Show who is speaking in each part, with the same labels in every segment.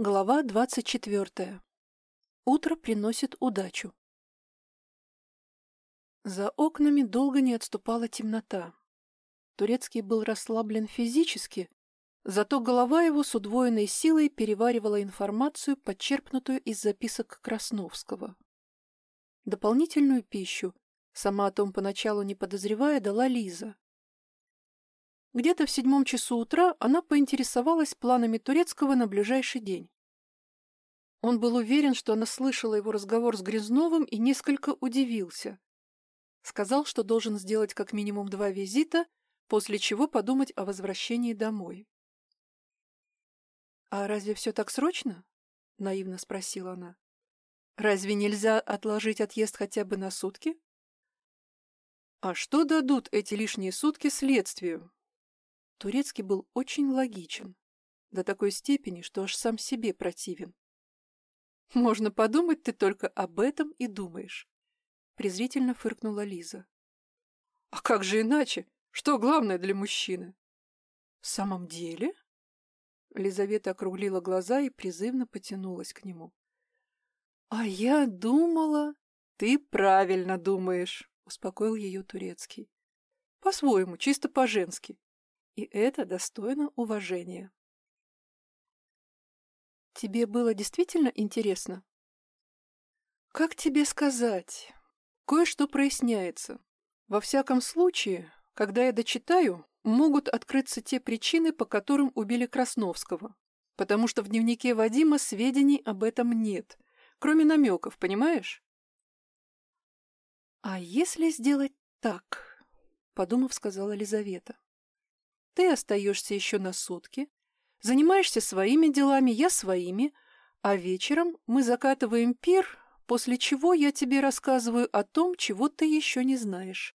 Speaker 1: Глава двадцать четвертая. Утро приносит удачу. За окнами долго не отступала темнота. Турецкий был расслаблен физически, зато голова его с удвоенной силой переваривала информацию, подчерпнутую из записок Красновского. Дополнительную пищу, сама о том поначалу не подозревая, дала Лиза. Где-то в седьмом часу утра она поинтересовалась планами Турецкого на ближайший день. Он был уверен, что она слышала его разговор с Грязновым и несколько удивился. Сказал, что должен сделать как минимум два визита, после чего подумать о возвращении домой. «А разве все так срочно?» — наивно спросила она. «Разве нельзя отложить отъезд хотя бы на сутки?» «А что дадут эти лишние сутки следствию?» Турецкий был очень логичен, до такой степени, что аж сам себе противен. «Можно подумать, ты только об этом и думаешь», — презрительно фыркнула Лиза. «А как же иначе? Что главное для мужчины?» «В самом деле?» Лизавета округлила глаза и призывно потянулась к нему. «А я думала...» «Ты правильно думаешь», — успокоил ее Турецкий. «По-своему, чисто по-женски и это достойно уважения. Тебе было действительно интересно? Как тебе сказать? Кое-что проясняется. Во всяком случае, когда я дочитаю, могут открыться те причины, по которым убили Красновского. Потому что в дневнике Вадима сведений об этом нет, кроме намеков, понимаешь? А если сделать так? Подумав, сказала Лизавета. Ты остаешься еще на сутки, занимаешься своими делами, я своими, а вечером мы закатываем пир, после чего я тебе рассказываю о том, чего ты еще не знаешь.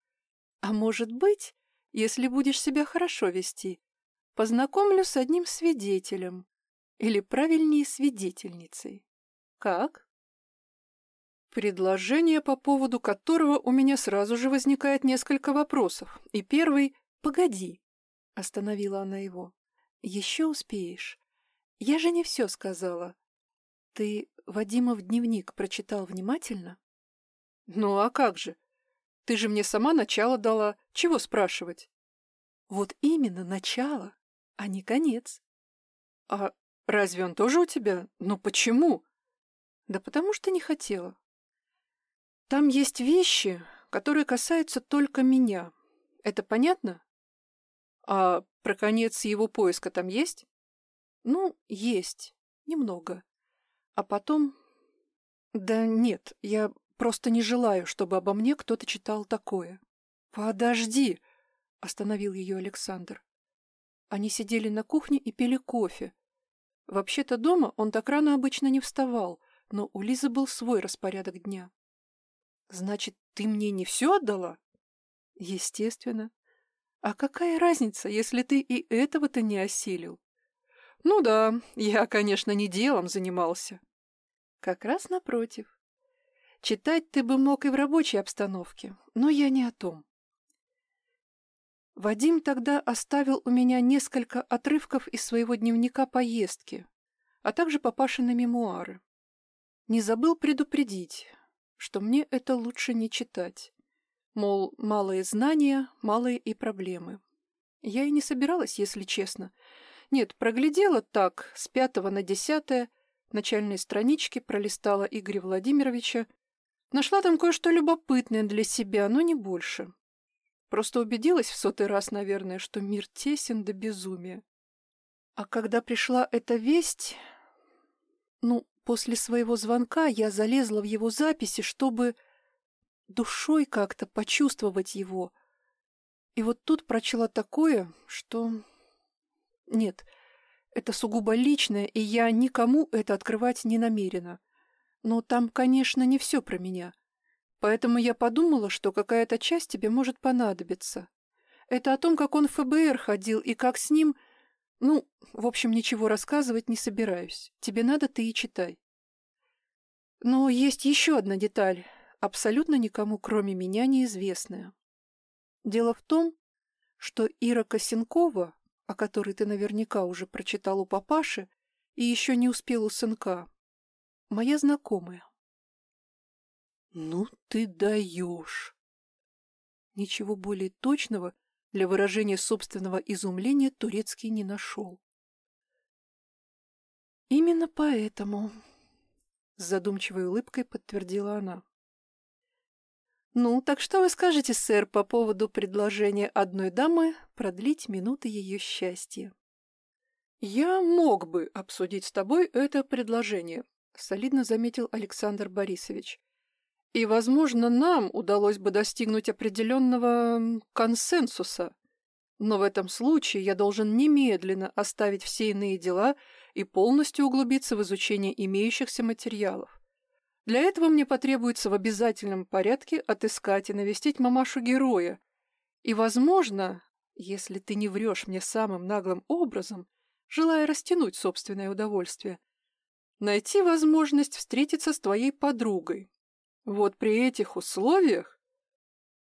Speaker 1: А может быть, если будешь себя хорошо вести, познакомлю с одним свидетелем, или правильнее свидетельницей. Как? Предложение, по поводу которого у меня сразу же возникает несколько вопросов. И первый — погоди. Остановила она его. Еще успеешь. Я же не все сказала. Ты Вадимов дневник прочитал внимательно? Ну а как же? Ты же мне сама начало дала. Чего спрашивать? Вот именно начало, а не конец. А разве он тоже у тебя? Ну почему? Да потому что не хотела. Там есть вещи, которые касаются только меня. Это понятно? А про конец его поиска там есть? Ну, есть. Немного. А потом... Да нет, я просто не желаю, чтобы обо мне кто-то читал такое. Подожди, остановил ее Александр. Они сидели на кухне и пили кофе. Вообще-то дома он так рано обычно не вставал, но у Лизы был свой распорядок дня. Значит, ты мне не все отдала? Естественно. А какая разница, если ты и этого-то не осилил? Ну да, я, конечно, не делом занимался. Как раз напротив. Читать ты бы мог и в рабочей обстановке, но я не о том. Вадим тогда оставил у меня несколько отрывков из своего дневника поездки, а также папашины мемуары. Не забыл предупредить, что мне это лучше не читать. Мол, малые знания, малые и проблемы. Я и не собиралась, если честно. Нет, проглядела так, с пятого на десятое, начальные странички пролистала Игоря Владимировича. Нашла там кое-что любопытное для себя, но не больше. Просто убедилась в сотый раз, наверное, что мир тесен до безумия. А когда пришла эта весть... Ну, после своего звонка я залезла в его записи, чтобы душой как-то почувствовать его. И вот тут прочла такое, что... Нет, это сугубо личное, и я никому это открывать не намерена. Но там, конечно, не все про меня. Поэтому я подумала, что какая-то часть тебе может понадобиться. Это о том, как он в ФБР ходил и как с ним... Ну, в общем, ничего рассказывать не собираюсь. Тебе надо, ты и читай. Но есть еще одна деталь абсолютно никому, кроме меня, неизвестная. Дело в том, что Ира Косенкова, о которой ты наверняка уже прочитал у папаши, и еще не успел у сынка. Моя знакомая. Ну ты даешь! Ничего более точного для выражения собственного изумления Турецкий не нашел. Именно поэтому, с задумчивой улыбкой подтвердила она. «Ну, так что вы скажете, сэр, по поводу предложения одной дамы продлить минуты ее счастья?» «Я мог бы обсудить с тобой это предложение», — солидно заметил Александр Борисович. «И, возможно, нам удалось бы достигнуть определенного консенсуса. Но в этом случае я должен немедленно оставить все иные дела и полностью углубиться в изучение имеющихся материалов. Для этого мне потребуется в обязательном порядке отыскать и навестить мамашу героя. И, возможно, если ты не врешь мне самым наглым образом, желая растянуть собственное удовольствие, найти возможность встретиться с твоей подругой. Вот при этих условиях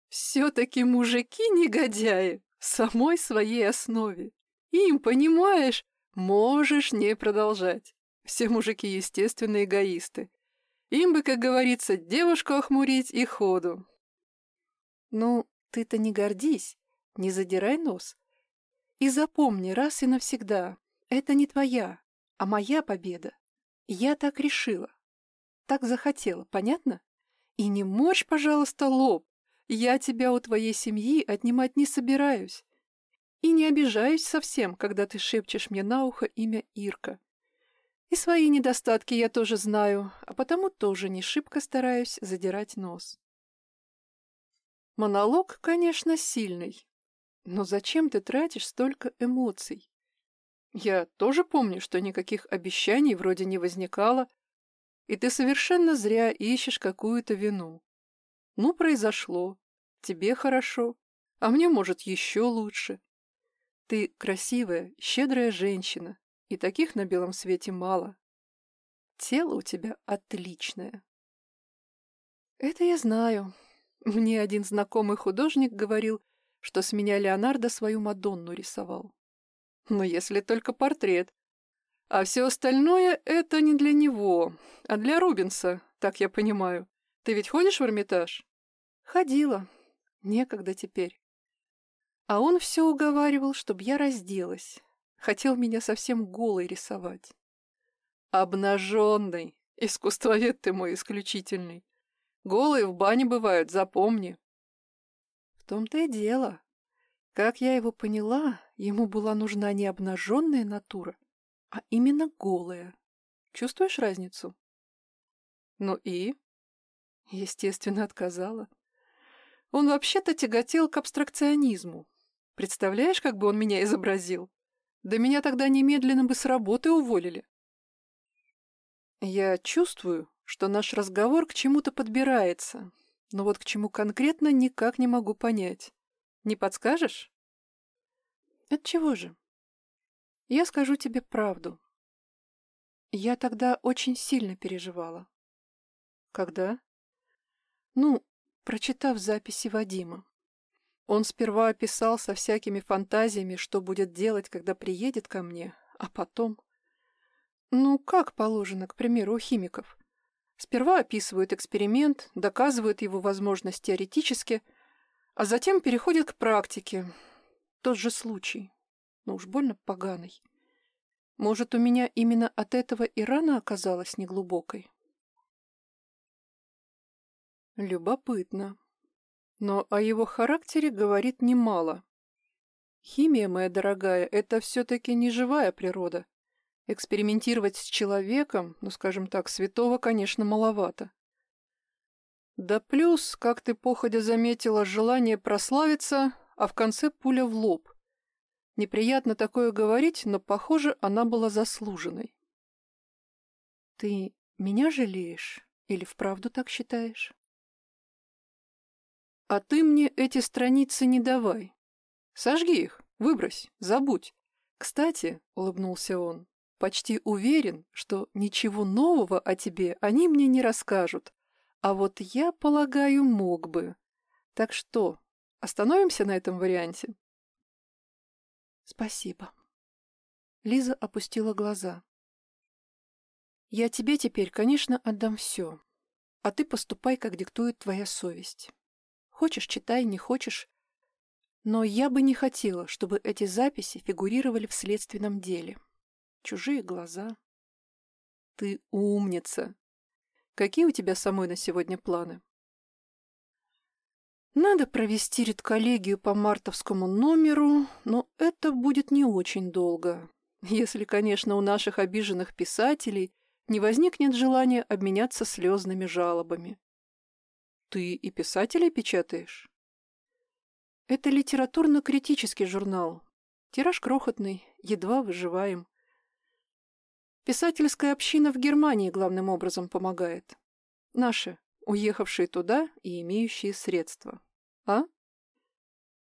Speaker 1: все-таки мужики негодяи в самой своей основе. Им, понимаешь, можешь не продолжать. Все мужики, естественно, эгоисты. Им бы, как говорится, девушку охмурить и ходу. Ну, ты-то не гордись, не задирай нос. И запомни раз и навсегда, это не твоя, а моя победа. Я так решила. Так захотела, понятно? И не морщ, пожалуйста, лоб. Я тебя у твоей семьи отнимать не собираюсь. И не обижаюсь совсем, когда ты шепчешь мне на ухо имя Ирка. И свои недостатки я тоже знаю, а потому тоже не шибко стараюсь задирать нос. Монолог, конечно, сильный. Но зачем ты тратишь столько эмоций? Я тоже помню, что никаких обещаний вроде не возникало, и ты совершенно зря ищешь какую-то вину. Ну, произошло. Тебе хорошо, а мне, может, еще лучше. Ты красивая, щедрая женщина, и таких на белом свете мало. Тело у тебя отличное. Это я знаю. Мне один знакомый художник говорил, что с меня Леонардо свою Мадонну рисовал. Но если только портрет. А все остальное — это не для него, а для Рубенса, так я понимаю. Ты ведь ходишь в Эрмитаж? Ходила. Некогда теперь. А он все уговаривал, чтобы я разделась. Хотел меня совсем голой рисовать. Обнаженный. Искусствовед ты мой исключительный. Голые в бане бывают, запомни. В том-то и дело. Как я его поняла, ему была нужна не обнаженная натура, а именно голая. Чувствуешь разницу? Ну и? Естественно, отказала. Он вообще-то тяготел к абстракционизму. Представляешь, как бы он меня изобразил? Да меня тогда немедленно бы с работы уволили. Я чувствую, что наш разговор к чему-то подбирается, но вот к чему конкретно никак не могу понять. Не подскажешь? От чего же? Я скажу тебе правду. Я тогда очень сильно переживала. Когда? Ну, прочитав записи Вадима. Он сперва описал со всякими фантазиями, что будет делать, когда приедет ко мне, а потом... Ну, как положено, к примеру, у химиков. Сперва описывают эксперимент, доказывают его возможность теоретически, а затем переходят к практике. Тот же случай. Но уж больно поганый. Может, у меня именно от этого и рана оказалась неглубокой? Любопытно но о его характере говорит немало. Химия, моя дорогая, это все-таки не живая природа. Экспериментировать с человеком, ну, скажем так, святого, конечно, маловато. Да плюс, как ты походя заметила, желание прославиться, а в конце пуля в лоб. Неприятно такое говорить, но, похоже, она была заслуженной. Ты меня жалеешь или вправду так считаешь? А ты мне эти страницы не давай. Сожги их, выбрось, забудь. Кстати, — улыбнулся он, — почти уверен, что ничего нового о тебе они мне не расскажут. А вот я, полагаю, мог бы. Так что, остановимся на этом варианте? Спасибо. Лиза опустила глаза. Я тебе теперь, конечно, отдам все, а ты поступай, как диктует твоя совесть. Хочешь, читай, не хочешь. Но я бы не хотела, чтобы эти записи фигурировали в следственном деле. Чужие глаза. Ты умница. Какие у тебя самой на сегодня планы? Надо провести редколлегию по мартовскому номеру, но это будет не очень долго. Если, конечно, у наших обиженных писателей не возникнет желания обменяться слезными жалобами. Ты и писателей печатаешь? Это литературно-критический журнал. Тираж крохотный, едва выживаем. Писательская община в Германии главным образом помогает. Наши, уехавшие туда и имеющие средства. А?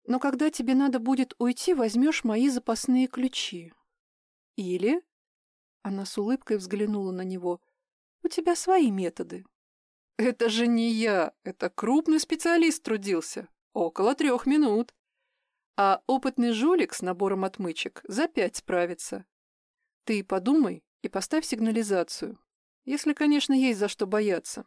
Speaker 1: Но когда тебе надо будет уйти, возьмешь мои запасные ключи. Или... Она с улыбкой взглянула на него. У тебя свои методы. Это же не я, это крупный специалист трудился. Около трех минут. А опытный жулик с набором отмычек за пять справится. Ты подумай, и поставь сигнализацию. Если, конечно, есть за что бояться.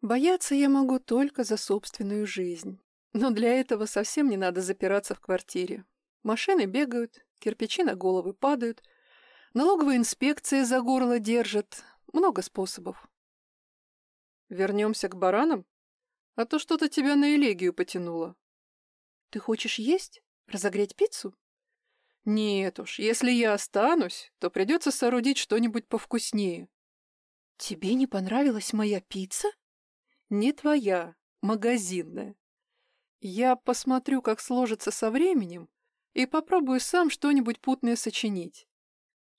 Speaker 1: Бояться я могу только за собственную жизнь. Но для этого совсем не надо запираться в квартире. Машины бегают, кирпичи на головы падают, налоговая инспекция за горло держит. Много способов. Вернемся к баранам? А то что-то тебя на элегию потянуло. Ты хочешь есть? Разогреть пиццу? Нет уж, если я останусь, то придется соорудить что-нибудь повкуснее. Тебе не понравилась моя пицца? Не твоя, магазинная. Я посмотрю, как сложится со временем, и попробую сам что-нибудь путное сочинить.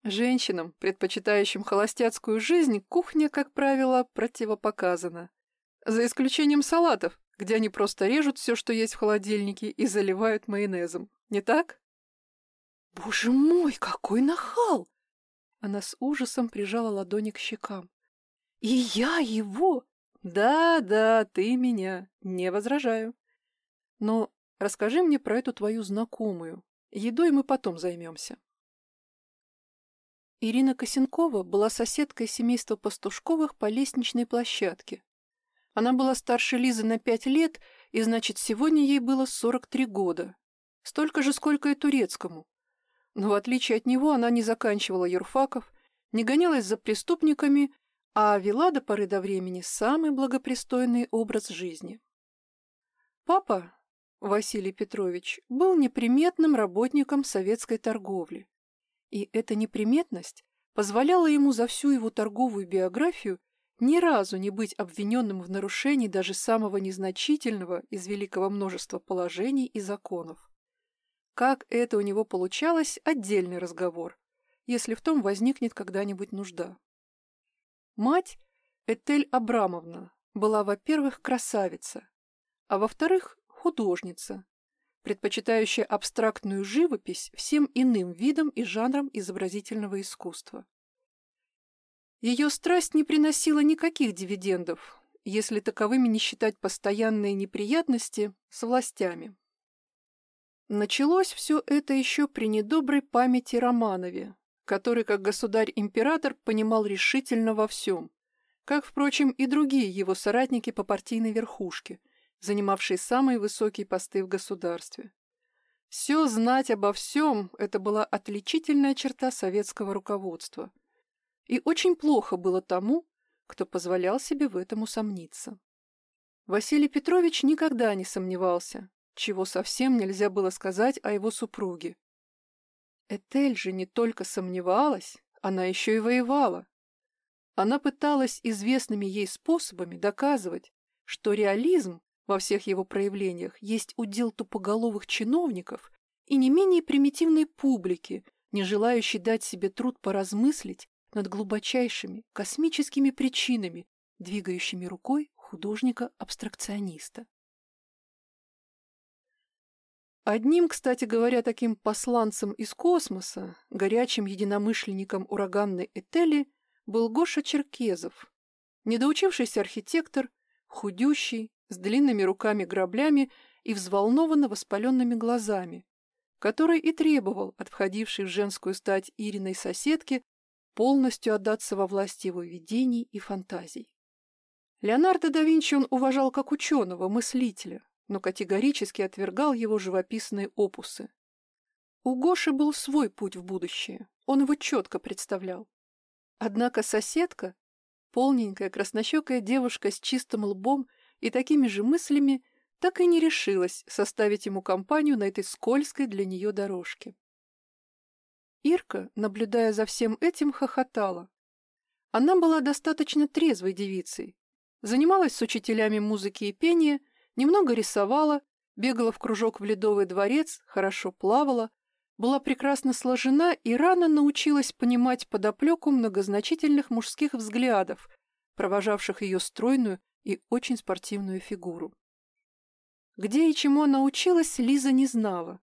Speaker 1: Женщинам, предпочитающим холостяцкую жизнь, кухня, как правило, противопоказана. За исключением салатов, где они просто режут все, что есть в холодильнике, и заливают майонезом. Не так? «Боже мой, какой нахал!» Она с ужасом прижала ладони к щекам. «И я его!» «Да, да, ты меня. Не возражаю. Но расскажи мне про эту твою знакомую. Едой мы потом займемся». Ирина Косенкова была соседкой семейства Пастушковых по лестничной площадке. Она была старше Лизы на пять лет, и, значит, сегодня ей было 43 года. Столько же, сколько и турецкому. Но в отличие от него она не заканчивала юрфаков, не гонялась за преступниками, а вела до поры до времени самый благопристойный образ жизни. Папа, Василий Петрович, был неприметным работником советской торговли. И эта неприметность позволяла ему за всю его торговую биографию ни разу не быть обвиненным в нарушении даже самого незначительного из великого множества положений и законов. Как это у него получалось – отдельный разговор, если в том возникнет когда-нибудь нужда. Мать, Этель Абрамовна, была, во-первых, красавица, а во-вторых, художница, предпочитающая абстрактную живопись всем иным видам и жанрам изобразительного искусства. Ее страсть не приносила никаких дивидендов, если таковыми не считать постоянные неприятности с властями. Началось все это еще при недоброй памяти Романове, который, как государь-император, понимал решительно во всем, как, впрочем, и другие его соратники по партийной верхушке, занимавшие самые высокие посты в государстве. Все знать обо всем – это была отличительная черта советского руководства. И очень плохо было тому, кто позволял себе в этом усомниться. Василий Петрович никогда не сомневался, чего совсем нельзя было сказать о его супруге. Этель же не только сомневалась, она еще и воевала. Она пыталась известными ей способами доказывать, что реализм во всех его проявлениях есть удел тупоголовых чиновников и не менее примитивной публики, не желающей дать себе труд поразмыслить над глубочайшими космическими причинами, двигающими рукой художника-абстракциониста. Одним, кстати говоря, таким посланцем из космоса, горячим единомышленником ураганной Этели, был Гоша Черкезов, недоучившийся архитектор, худющий, с длинными руками-граблями и взволнованно воспаленными глазами, который и требовал от входившей в женскую стать Ириной соседки полностью отдаться во власть его видений и фантазий. Леонардо да Винчи он уважал как ученого, мыслителя, но категорически отвергал его живописные опусы. У Гоши был свой путь в будущее, он его четко представлял. Однако соседка, полненькая краснощекая девушка с чистым лбом и такими же мыслями, так и не решилась составить ему компанию на этой скользкой для нее дорожке. Ирка, наблюдая за всем этим, хохотала. Она была достаточно трезвой девицей, занималась с учителями музыки и пения, немного рисовала, бегала в кружок в Ледовый дворец, хорошо плавала, была прекрасно сложена и рано научилась понимать подоплеку многозначительных мужских взглядов, провожавших ее стройную и очень спортивную фигуру. Где и чему она училась, Лиза не знала.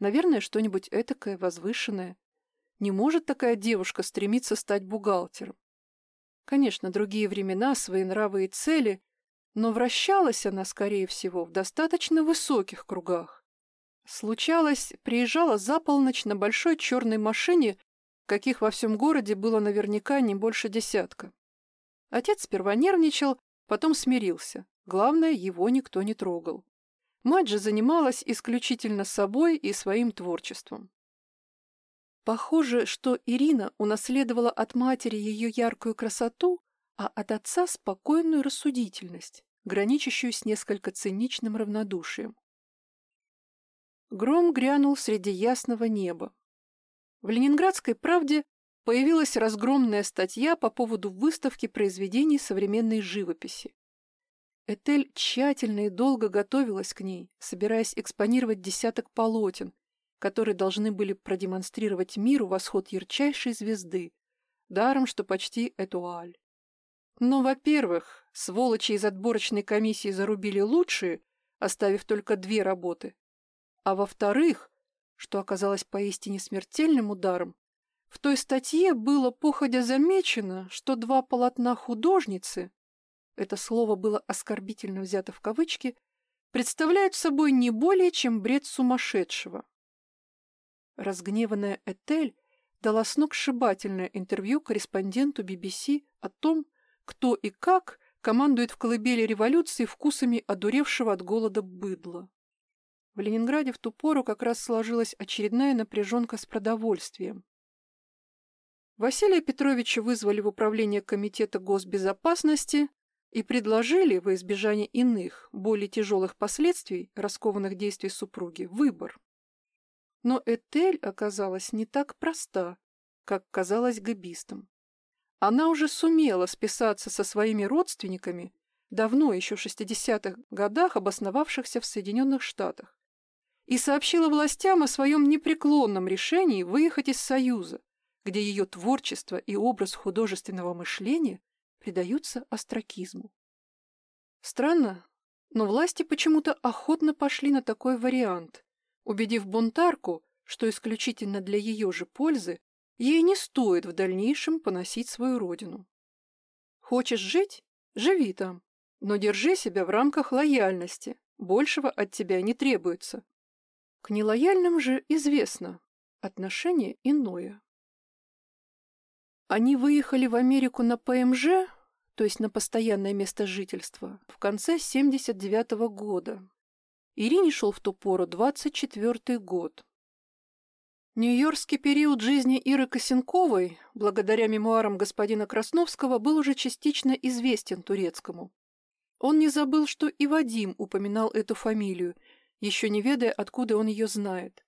Speaker 1: Наверное, что-нибудь этакое, возвышенное. Не может такая девушка стремиться стать бухгалтером. Конечно, другие времена, свои нравы и цели, но вращалась она, скорее всего, в достаточно высоких кругах. Случалось, приезжала за полночь на большой черной машине, каких во всем городе было наверняка не больше десятка. Отец сперва нервничал, потом смирился. Главное, его никто не трогал. Мать же занималась исключительно собой и своим творчеством. Похоже, что Ирина унаследовала от матери ее яркую красоту, а от отца спокойную рассудительность, граничащую с несколько циничным равнодушием. Гром грянул среди ясного неба. В «Ленинградской правде» появилась разгромная статья по поводу выставки произведений современной живописи. Этель тщательно и долго готовилась к ней, собираясь экспонировать десяток полотен, которые должны были продемонстрировать миру восход ярчайшей звезды, даром, что почти этуаль. Но, во-первых, сволочи из отборочной комиссии зарубили лучшие, оставив только две работы. А во-вторых, что оказалось поистине смертельным ударом, в той статье было походя замечено, что два полотна художницы это слово было оскорбительно взято в кавычки, представляют собой не более чем бред сумасшедшего. Разгневанная Этель дала сногсшибательное интервью корреспонденту BBC о том, кто и как командует в колыбели революции вкусами одуревшего от голода быдла. В Ленинграде в ту пору как раз сложилась очередная напряженка с продовольствием. Василия Петровича вызвали в управление Комитета госбезопасности, и предложили, во избежание иных, более тяжелых последствий раскованных действий супруги, выбор. Но Этель оказалась не так проста, как казалось габистам. Она уже сумела списаться со своими родственниками, давно, еще в 60-х годах, обосновавшихся в Соединенных Штатах, и сообщила властям о своем непреклонном решении выехать из Союза, где ее творчество и образ художественного мышления предаются остракизму. Странно, но власти почему-то охотно пошли на такой вариант, убедив бунтарку, что исключительно для ее же пользы ей не стоит в дальнейшем поносить свою родину. Хочешь жить? Живи там, но держи себя в рамках лояльности, большего от тебя не требуется. К нелояльным же известно, отношение иное. Они выехали в Америку на ПМЖ, то есть на постоянное место жительства, в конце 79 -го года. Ирине шел в ту пору 24 год. Нью-Йоркский период жизни Иры Косенковой, благодаря мемуарам господина Красновского, был уже частично известен турецкому. Он не забыл, что и Вадим упоминал эту фамилию, еще не ведая, откуда он ее знает.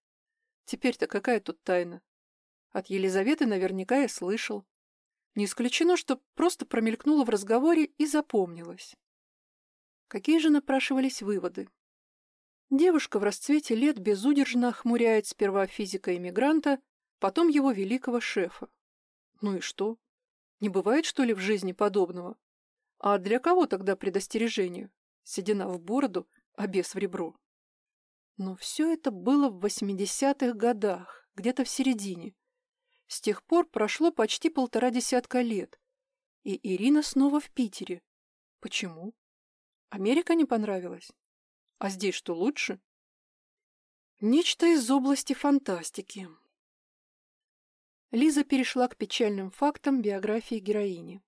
Speaker 1: Теперь-то какая тут тайна? От Елизаветы наверняка я слышал. Не исключено, что просто промелькнуло в разговоре и запомнилось. Какие же напрашивались выводы? Девушка в расцвете лет безудержно охмуряет сперва физика-иммигранта, потом его великого шефа. Ну и что? Не бывает, что ли, в жизни подобного? А для кого тогда предостережение? Седина в бороду, а бес в ребро. Но все это было в 80-х годах, где-то в середине. С тех пор прошло почти полтора десятка лет. И Ирина снова в Питере. Почему? Америка не понравилась? А здесь что лучше? Нечто из области фантастики. Лиза перешла к печальным фактам биографии героини.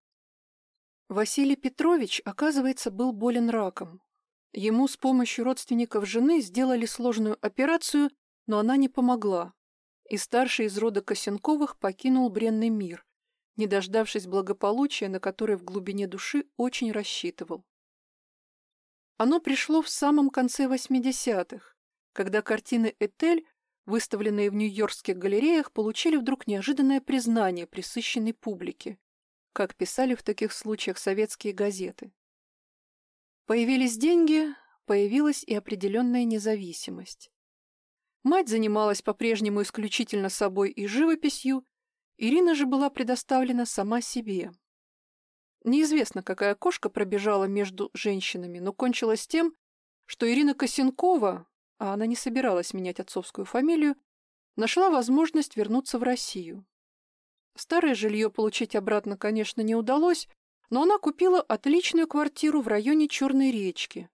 Speaker 1: Василий Петрович, оказывается, был болен раком. Ему с помощью родственников жены сделали сложную операцию, но она не помогла, и старший из рода Косенковых покинул бренный мир, не дождавшись благополучия, на которое в глубине души очень рассчитывал. Оно пришло в самом конце 80-х, когда картины Этель, выставленные в нью-йоркских галереях, получили вдруг неожиданное признание присыщенной публике, как писали в таких случаях советские газеты. Появились деньги, появилась и определенная независимость. Мать занималась по-прежнему исключительно собой и живописью, Ирина же была предоставлена сама себе. Неизвестно, какая кошка пробежала между женщинами, но кончилось тем, что Ирина Косенкова, а она не собиралась менять отцовскую фамилию, нашла возможность вернуться в Россию. Старое жилье получить обратно, конечно, не удалось, но она купила отличную квартиру в районе Черной речки.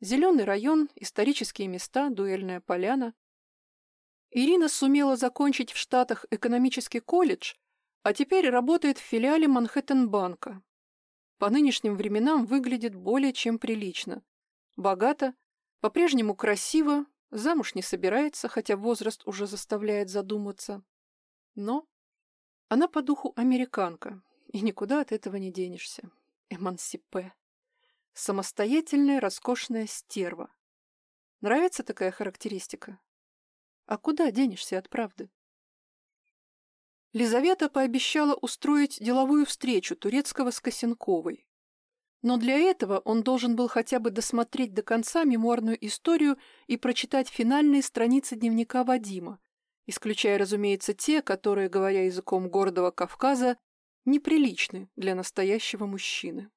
Speaker 1: Зеленый район, исторические места, дуэльная поляна. Ирина сумела закончить в Штатах экономический колледж, а теперь работает в филиале Манхэттен-банка. По нынешним временам выглядит более чем прилично. Богато, по-прежнему красиво, замуж не собирается, хотя возраст уже заставляет задуматься. Но она по духу американка, и никуда от этого не денешься. Эмансипе. Самостоятельная, роскошная стерва. Нравится такая характеристика? А куда денешься от правды? Лизавета пообещала устроить деловую встречу Турецкого с Косенковой. Но для этого он должен был хотя бы досмотреть до конца мемуарную историю и прочитать финальные страницы дневника Вадима, исключая, разумеется, те, которые, говоря языком гордого Кавказа, неприличны для настоящего мужчины.